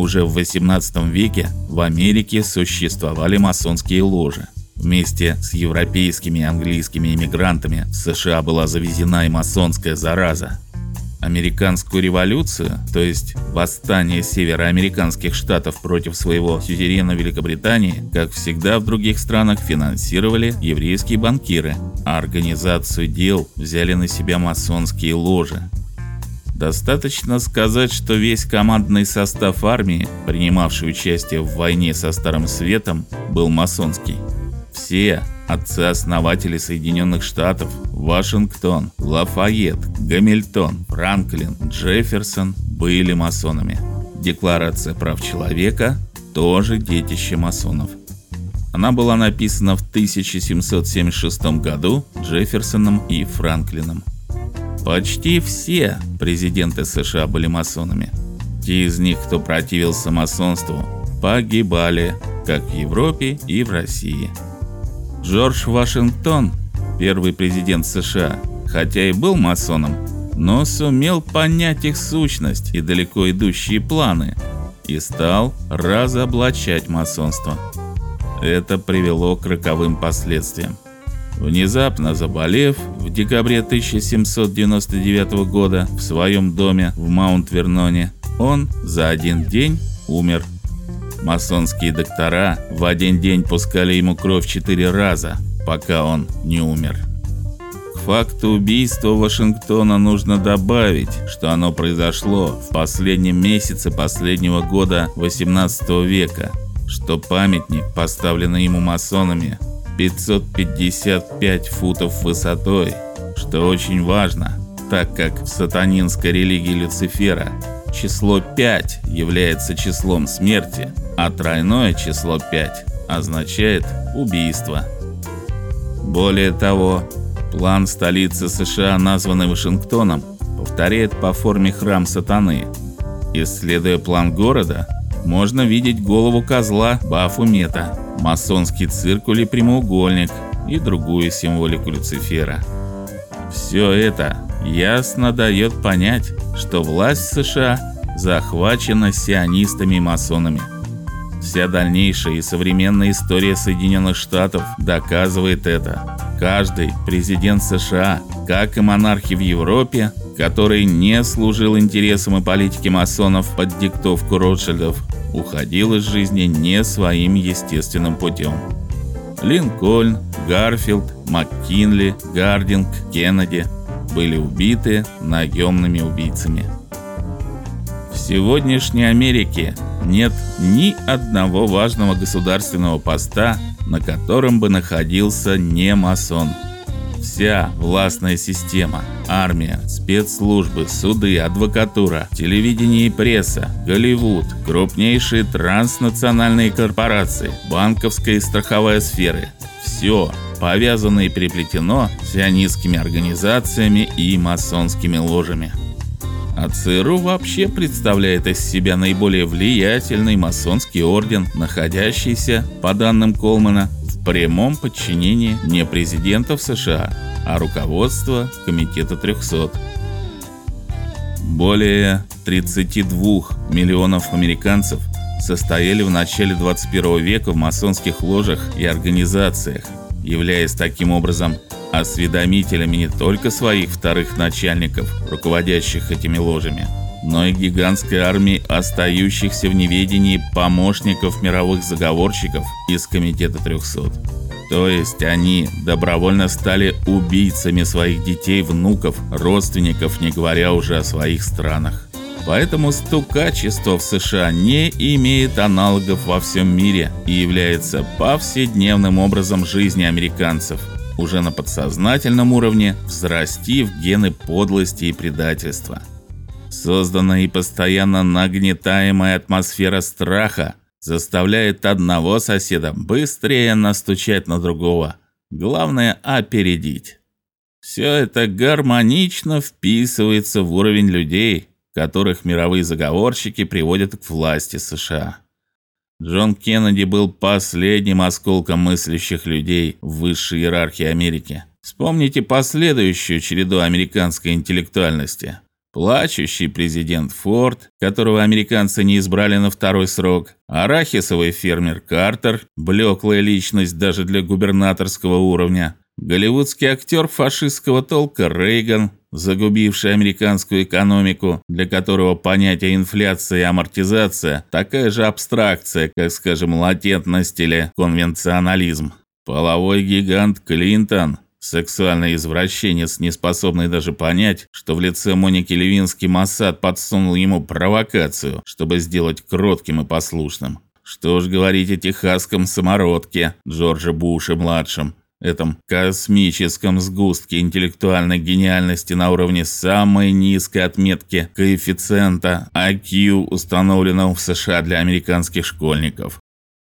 Уже в XVIII веке в Америке существовали масонские ложи. Вместе с европейскими и английскими иммигрантами в США была завезена и масонская зараза. Американскую революцию, то есть восстание североамериканских штатов против своего сюзерена Великобритании, как всегда в других странах финансировали еврейские банкиры, а организацию дел взяли на себя масонские ложи. Достаточно сказать, что весь командный состав армии, принимавший участие в войне со Старым Светом, был масонский. Все отцы-основатели Соединенных Штатов, Вашингтон, Лафайет, Гамильтон, Франклин, Джефферсон были масонами. Декларация прав человека тоже детище масонов. Она была написана в 1776 году Джефферсоном и Франклином. Почти все президенты США были масонами. Те из них, кто противился масонству, погибали как в Европе и в России. Джордж Вашингтон, первый президент США, хотя и был масоном, но сумел понять их сущность и далеко идущие планы и стал разоблачать масонство. Это привело к роковым последствиям. Внезапно заболев в декабре 1799 года в своем доме в Маунт-Верноне, он за один день умер. Масонские доктора в один день пускали ему кровь четыре раза, пока он не умер. К факту убийства Вашингтона нужно добавить, что оно произошло в последнем месяце последнего года 18 века, что памятник, поставленный ему масонами, 555 футов высотой, что очень важно, так как в сатанинской религии Люцифера число 5 является числом смерти, а тройное число 5 означает убийство. Более того, план столицы США, названный Вашингтоном, повторяет по форме храм сатаны. Исследуя план города, можно видеть голову козла Бафумета – масонский циркуль и прямоугольник и другую символику Люцифера. Все это ясно дает понять, что власть США захвачена сионистами и масонами. Вся дальнейшая и современная история Соединенных Штатов доказывает это. Каждый президент США, как и монархи в Европе, который не служил интересам и политике масонов под диктовку Ротшильдов, уходил из жизни не своим естественным путем. Линкольн, Гарфилд, МакКинли, Гардинг, Кеннеди были убиты наемными убийцами. Сегодняшней Америке нет ни одного важного государственного поста, на котором бы находился не масон. Вся властная система, армия, спецслужбы, суды, адвокатура, телевидение и пресса, Голливуд, крупнейшие транснациональные корпорации, банковская и страховая сферы – все повязано и переплетено сионистскими организациями и масонскими ложами. А ЦРУ вообще представляет из себя наиболее влиятельный масонский орден, находящийся, по данным Колмана, в прямом подчинении не президентов США, а руководства Комитета 300. Более 32 миллионов американцев состояли в начале 21 века в масонских ложах и организациях, являясь таким образом осведомителями не только своих вторых начальников, руководящих этими ложами, но и гигантской армии остающихся в неведении помощников мировых заговорщиков из комитета 300. То есть они добровольно стали убийцами своих детей, внуков, родственников, не говоря уже о своих странах. Поэтому стукачество в США не имеет аналогов во всем мире и является повседневным образом жизни американцев, уже на подсознательном уровне взрастив гены подлости и предательства. Созданная и постоянно нагнетаемая атмосфера страха заставляет одного соседа быстрее настучать на другого. Главное опередить. Все это гармонично вписывается в уровень людей, которых мировые заговорщики приводят к власти США. Джон Кеннеди был последним осколком мыслящих людей в высшей иерархии Америки. Вспомните последующую череду американской интеллектуальности. плачущий президент Форд, которого американцы не избрали на второй срок, арахисовый фермер Картер, блеклая личность даже для губернаторского уровня, голливудский актер фашистского толка Рейган, загубивший американскую экономику, для которого понятие инфляция и амортизация такая же абстракция, как, скажем, латентность или конвенционализм. Половой гигант Клинтон, сексуальный извращенец, не способный даже понять, что в лице Моники Левински Моссад подсунул ему провокацию, чтобы сделать кротким и послушным. Что уж говорить о техасском самородке Джорджа Буша младшем, этом космическом сгустке интеллектуальной гениальности на уровне самой низкой отметки коэффициента IQ, установленного в США для американских школьников.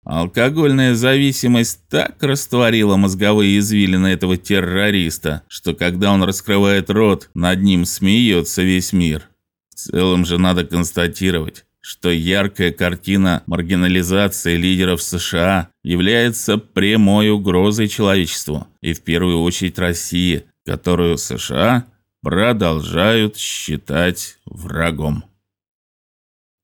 Алкогольная зависимость так растворила мозговые извилины этого террориста, что когда он раскрывает рот, над ним смеется весь мир. В целом же надо констатировать, что яркая картина маргинализации лидеров США является прямой угрозой человечеству, и в первую очередь России, которую США продолжают считать врагом.